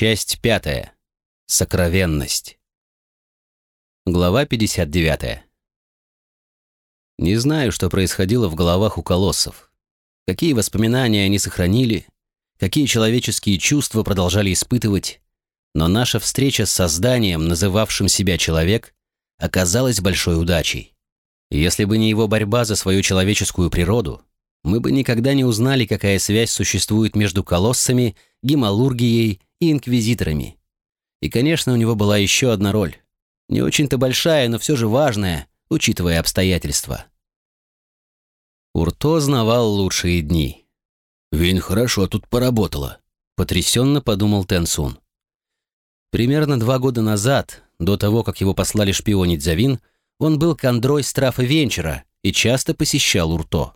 Часть пятая. Сокровенность. Глава 59. Не знаю, что происходило в головах у колоссов. Какие воспоминания они сохранили, какие человеческие чувства продолжали испытывать, но наша встреча с созданием, называвшим себя человек, оказалась большой удачей. Если бы не его борьба за свою человеческую природу, мы бы никогда не узнали, какая связь существует между колоссами, гемалургией и инквизиторами. И, конечно, у него была еще одна роль. Не очень-то большая, но все же важная, учитывая обстоятельства. Урто знавал лучшие дни. «Вин хорошо тут поработала», — потрясенно подумал Тенсун. Примерно два года назад, до того, как его послали шпионить за Вин, он был кондрой Страфа Венчера и часто посещал Урто.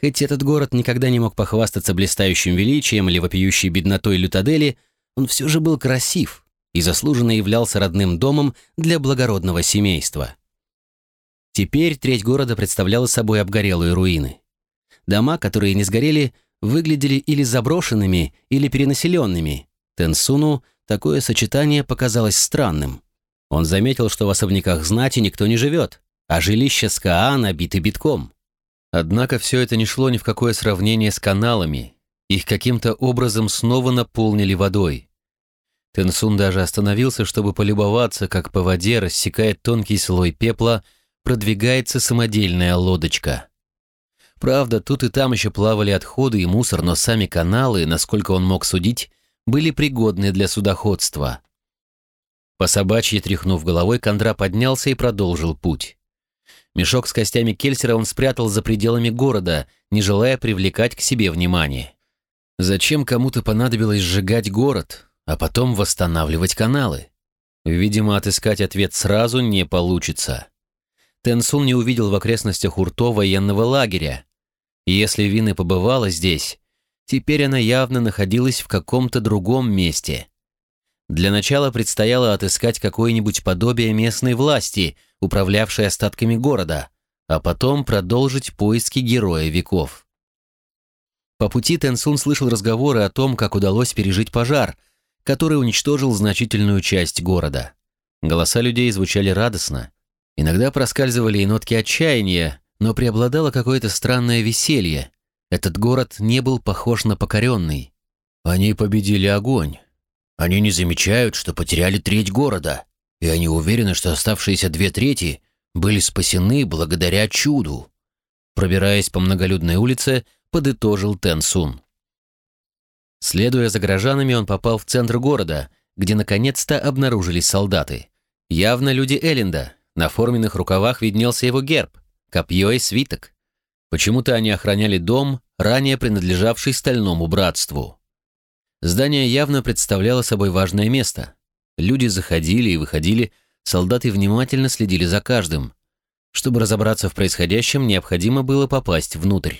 Хоть этот город никогда не мог похвастаться блистающим величием или вопиющей беднотой Лютадели, он все же был красив и заслуженно являлся родным домом для благородного семейства. Теперь треть города представляла собой обгорелые руины. Дома, которые не сгорели, выглядели или заброшенными, или перенаселенными. Тенсуну такое сочетание показалось странным. Он заметил, что в особняках знати никто не живет, а жилища Скаа набиты битком. Однако все это не шло ни в какое сравнение с каналами. Их каким-то образом снова наполнили водой. Тенсун даже остановился, чтобы полюбоваться, как по воде, рассекает тонкий слой пепла, продвигается самодельная лодочка. Правда, тут и там еще плавали отходы и мусор, но сами каналы, насколько он мог судить, были пригодны для судоходства. По собачьи тряхнув головой, Кондра поднялся и продолжил путь. Мешок с костями Кельсера он спрятал за пределами города, не желая привлекать к себе внимание. Зачем кому-то понадобилось сжигать город, а потом восстанавливать каналы? Видимо, отыскать ответ сразу не получится. Тенсун не увидел в окрестностях Урто военного лагеря. Если Вина побывала здесь, теперь она явно находилась в каком-то другом месте. Для начала предстояло отыскать какое-нибудь подобие местной власти – управлявший остатками города, а потом продолжить поиски героя веков. По пути Тенсун слышал разговоры о том, как удалось пережить пожар, который уничтожил значительную часть города. Голоса людей звучали радостно. Иногда проскальзывали и нотки отчаяния, но преобладало какое-то странное веселье. Этот город не был похож на покоренный. Они победили огонь. Они не замечают, что потеряли треть города и они уверены, что оставшиеся две трети были спасены благодаря чуду. Пробираясь по многолюдной улице, подытожил Тен Сун. Следуя за горожанами, он попал в центр города, где наконец-то обнаружились солдаты. Явно люди Элленда. На форменных рукавах виднелся его герб, копье и свиток. Почему-то они охраняли дом, ранее принадлежавший Стальному Братству. Здание явно представляло собой важное место. Люди заходили и выходили, солдаты внимательно следили за каждым. Чтобы разобраться в происходящем, необходимо было попасть внутрь.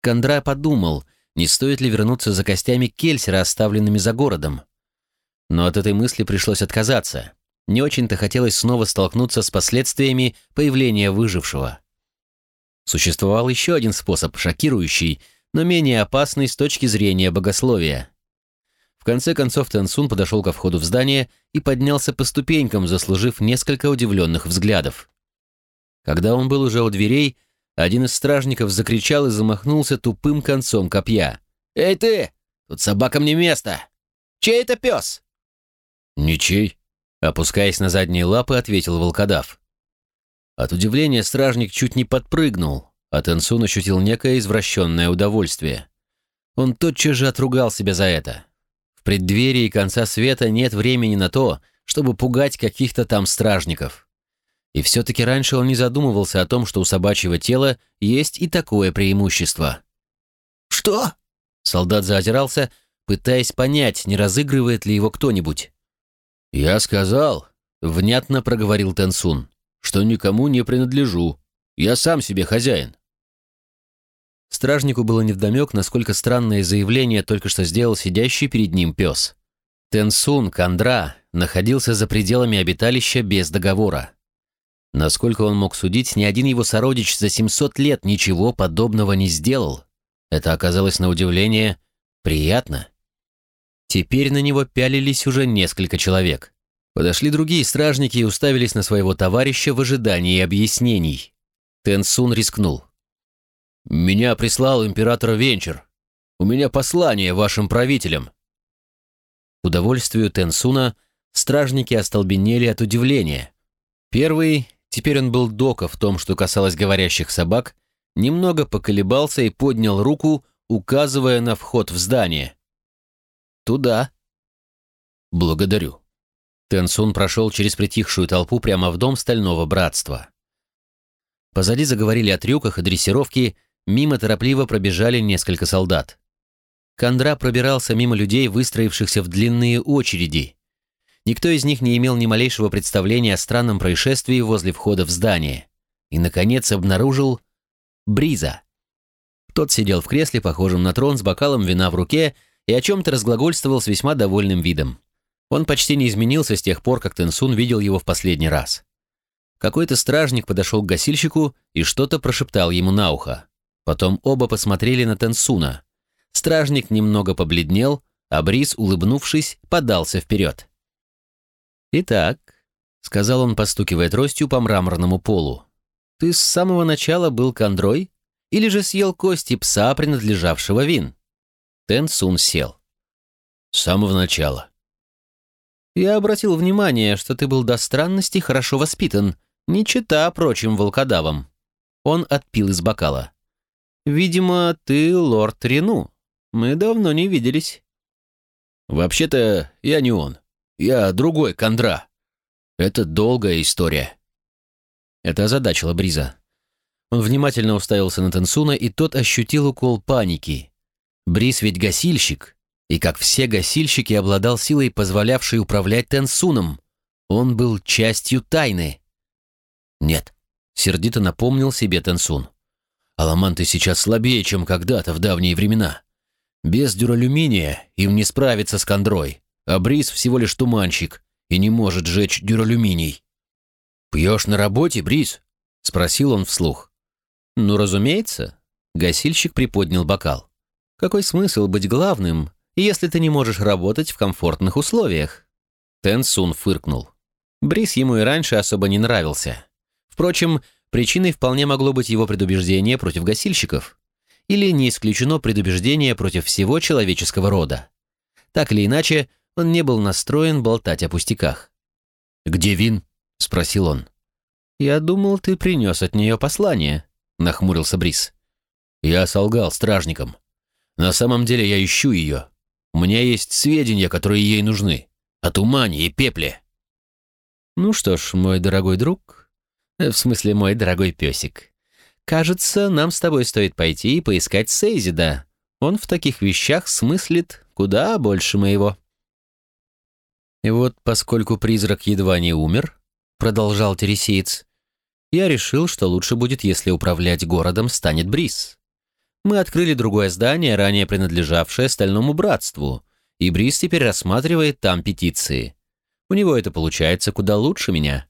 Кондра подумал, не стоит ли вернуться за костями Кельсера, оставленными за городом. Но от этой мысли пришлось отказаться. Не очень-то хотелось снова столкнуться с последствиями появления выжившего. Существовал еще один способ, шокирующий, но менее опасный с точки зрения богословия. В конце концов Тансун подошел ко входу в здание и поднялся по ступенькам, заслужив несколько удивленных взглядов. Когда он был уже у дверей, один из стражников закричал и замахнулся тупым концом копья. «Эй ты! Тут собакам не место! Чей это пес?» «Ничей», — опускаясь на задние лапы, ответил волкодав. От удивления стражник чуть не подпрыгнул, а Тенсун ощутил некое извращенное удовольствие. Он тотчас же отругал себя за это. Преддверии конца света нет времени на то, чтобы пугать каких-то там стражников. И все-таки раньше он не задумывался о том, что у собачьего тела есть и такое преимущество. «Что?» Солдат заозирался, пытаясь понять, не разыгрывает ли его кто-нибудь. «Я сказал», — внятно проговорил Тенсун, — «что никому не принадлежу. Я сам себе хозяин». Стражнику было невдомек, насколько странное заявление только что сделал сидящий перед ним пес. Тенсун Кандра находился за пределами обиталища без договора. Насколько он мог судить, ни один его сородич за 700 лет ничего подобного не сделал. Это оказалось на удивление приятно. Теперь на него пялились уже несколько человек. Подошли другие стражники и уставились на своего товарища в ожидании объяснений. Тенсун рискнул. «Меня прислал император Венчер. У меня послание вашим правителям». К удовольствию Тенсуна стражники остолбенели от удивления. Первый, теперь он был дока в том, что касалось говорящих собак, немного поколебался и поднял руку, указывая на вход в здание. «Туда». «Благодарю». Тенсун прошел через притихшую толпу прямо в дом Стального Братства. Позади заговорили о трюках и дрессировке, мимо торопливо пробежали несколько солдат. Кондра пробирался мимо людей, выстроившихся в длинные очереди. Никто из них не имел ни малейшего представления о странном происшествии возле входа в здание. И, наконец, обнаружил Бриза. Тот сидел в кресле, похожем на трон, с бокалом вина в руке и о чем-то разглагольствовал с весьма довольным видом. Он почти не изменился с тех пор, как Тенсун видел его в последний раз. Какой-то стражник подошел к гасильщику и что-то прошептал ему на ухо. Потом оба посмотрели на Тенсуна. Стражник немного побледнел, а Брис, улыбнувшись, подался вперед. «Итак», — сказал он, постукивая тростью по мраморному полу, «ты с самого начала был кондрой или же съел кости пса, принадлежавшего Вин?» Тенсун сел. «С самого начала». «Я обратил внимание, что ты был до странности хорошо воспитан, не чита прочим волкодавам». Он отпил из бокала. «Видимо, ты лорд Рену. Мы давно не виделись». «Вообще-то я не он. Я другой Кондра. Это долгая история». Это озадачило Бриза. Он внимательно уставился на Тенсуна, и тот ощутил укол паники. Бриз ведь гасильщик, и, как все гасильщики, обладал силой, позволявшей управлять Тенсуном. Он был частью тайны. «Нет», — сердито напомнил себе Тенсун. «Аламанты сейчас слабее, чем когда-то в давние времена. Без дюралюминия им не справиться с кондрой, а Бриз всего лишь туманщик и не может жечь дюралюминий». «Пьешь на работе, Бриз?» — спросил он вслух. «Ну, разумеется». Гасильщик приподнял бокал. «Какой смысл быть главным, если ты не можешь работать в комфортных условиях?» Тен Сун фыркнул. Брис ему и раньше особо не нравился. Впрочем, причиной вполне могло быть его предубеждение против гасильщиков. Или не исключено предубеждение против всего человеческого рода. Так или иначе, он не был настроен болтать о пустяках. «Где Вин?» — спросил он. «Я думал, ты принес от нее послание», — нахмурился Брис. «Я солгал стражникам. На самом деле я ищу ее. У меня есть сведения, которые ей нужны. О тумане и пепле». «Ну что ж, мой дорогой друг, в смысле, мой дорогой песик, кажется, нам с тобой стоит пойти и поискать Сейзида. Он в таких вещах смыслит куда больше моего». И вот, поскольку призрак едва не умер, продолжал Тересиец, я решил, что лучше будет, если управлять городом станет Брис. Мы открыли другое здание, ранее принадлежавшее Стальному Братству, и Брис теперь рассматривает там петиции. У него это получается куда лучше меня.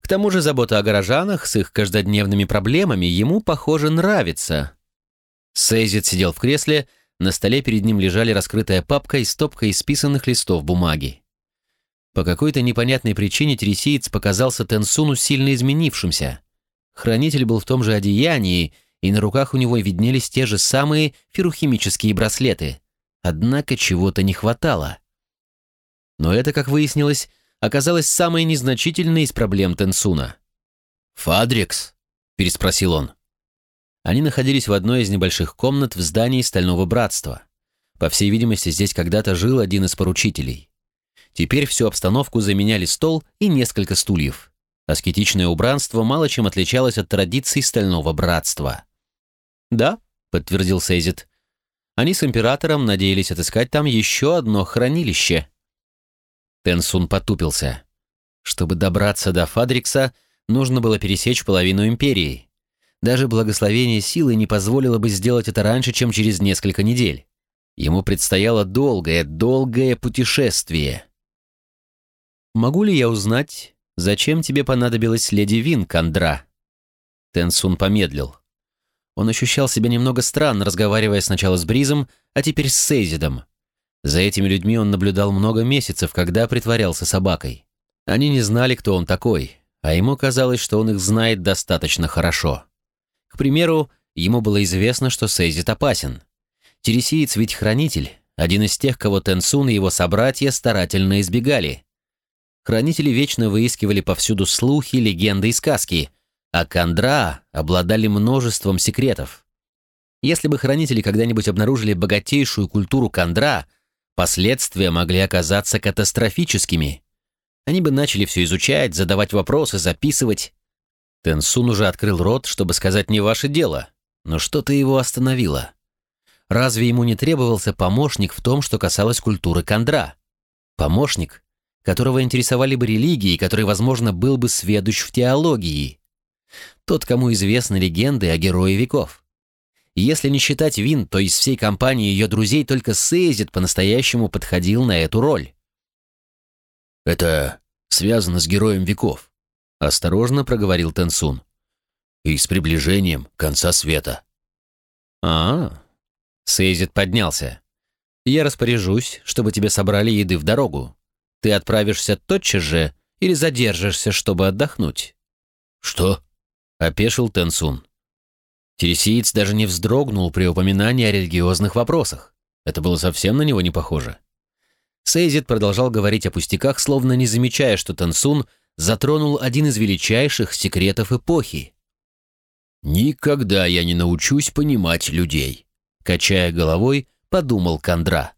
К тому же забота о горожанах с их каждодневными проблемами ему, похоже, нравится. Сейзит сидел в кресле, на столе перед ним лежали раскрытая папка и стопка исписанных листов бумаги. По какой-то непонятной причине тересиец показался Тенсуну сильно изменившимся. Хранитель был в том же одеянии, и на руках у него виднелись те же самые ферухимические браслеты. Однако чего-то не хватало. Но это, как выяснилось, оказалось самой незначительной из проблем Тенсуна. «Фадрикс?» – переспросил он. Они находились в одной из небольших комнат в здании Стального Братства. По всей видимости, здесь когда-то жил один из поручителей. Теперь всю обстановку заменяли стол и несколько стульев. Аскетичное убранство мало чем отличалось от традиций Стального Братства. «Да», — подтвердил Сейзит. «Они с Императором надеялись отыскать там еще одно хранилище». Тенсун потупился. Чтобы добраться до Фадрикса, нужно было пересечь половину Империи. Даже благословение силы не позволило бы сделать это раньше, чем через несколько недель. Ему предстояло долгое, долгое путешествие. «Могу ли я узнать, зачем тебе понадобилась леди Вин, Кандра?» Тенсун помедлил. Он ощущал себя немного странно, разговаривая сначала с Бризом, а теперь с Сейзидом. За этими людьми он наблюдал много месяцев, когда притворялся собакой. Они не знали, кто он такой, а ему казалось, что он их знает достаточно хорошо. К примеру, ему было известно, что Сейзит опасен. Тересиец ведь хранитель, один из тех, кого Тенсун и его собратья старательно избегали. Хранители вечно выискивали повсюду слухи, легенды и сказки, а Кандра обладали множеством секретов. Если бы хранители когда-нибудь обнаружили богатейшую культуру Кандра, последствия могли оказаться катастрофическими. Они бы начали все изучать, задавать вопросы, записывать. Тенсун уже открыл рот, чтобы сказать «не ваше дело», но что-то его остановило. Разве ему не требовался помощник в том, что касалось культуры Кандра? Помощник, которого интересовали бы религии, который, возможно, был бы сведущ в теологии. Тот, кому известны легенды о герое веков. Если не считать Вин, то из всей компании ее друзей только Сейзит по-настоящему подходил на эту роль. «Это связано с героем веков», — осторожно проговорил Тенсун. «И с приближением конца света». «А, Сейзит поднялся. «Я распоряжусь, чтобы тебе собрали еды в дорогу. Ты отправишься тотчас же или задержишься, чтобы отдохнуть?» «Что?» — опешил Тенсун. Тересиец даже не вздрогнул при упоминании о религиозных вопросах. Это было совсем на него не похоже. Сейзит продолжал говорить о пустяках, словно не замечая, что Тенсун затронул один из величайших секретов эпохи. «Никогда я не научусь понимать людей», Качая головой, подумал Кондра.